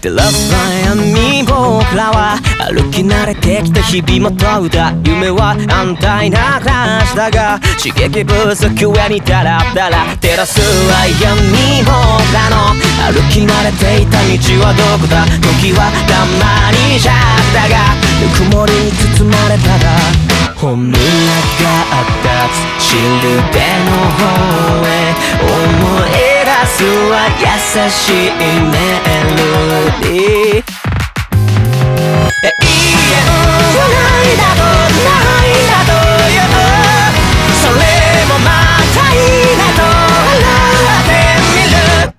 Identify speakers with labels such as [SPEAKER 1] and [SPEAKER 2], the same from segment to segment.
[SPEAKER 1] 照らす悩み僕らは歩き慣れてきた日々も問うた夢は安泰な暮らしだが刺激不足上にダラダラ照らすは闇僕らの歩き慣れていた道はどこだ時はたまにシャクだが出すは優しいメロディー永遠はな。いだとないだというそれもまたいいなと笑ってみる。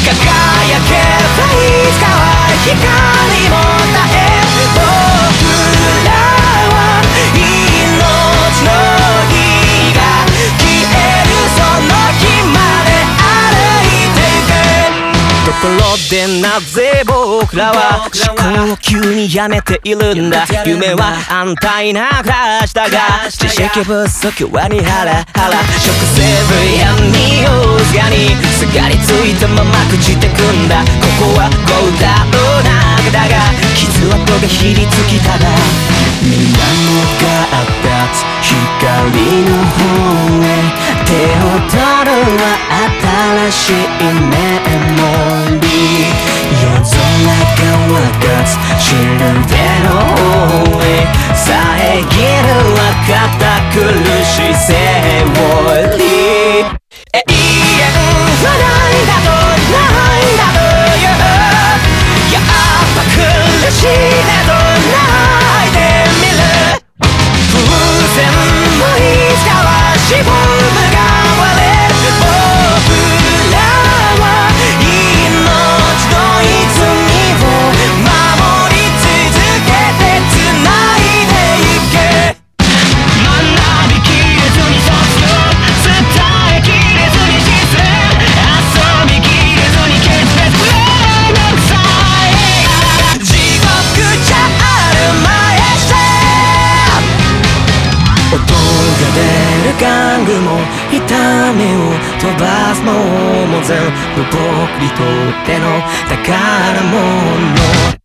[SPEAKER 1] 輝けばいつかは光ところでなぜ僕らは思考を急にやめているんだ？夢は安泰な暮らしだが知識不足はにハラハラ。食せぶ闇をすがにすがりついたまま朽ちてくんだ。ここはゴーダの中だが傷跡がひりつきただ。水面があった光の方へ。手を取るは新しいメ玩具も痛みを飛ばすもんも全部僕にとっての宝物。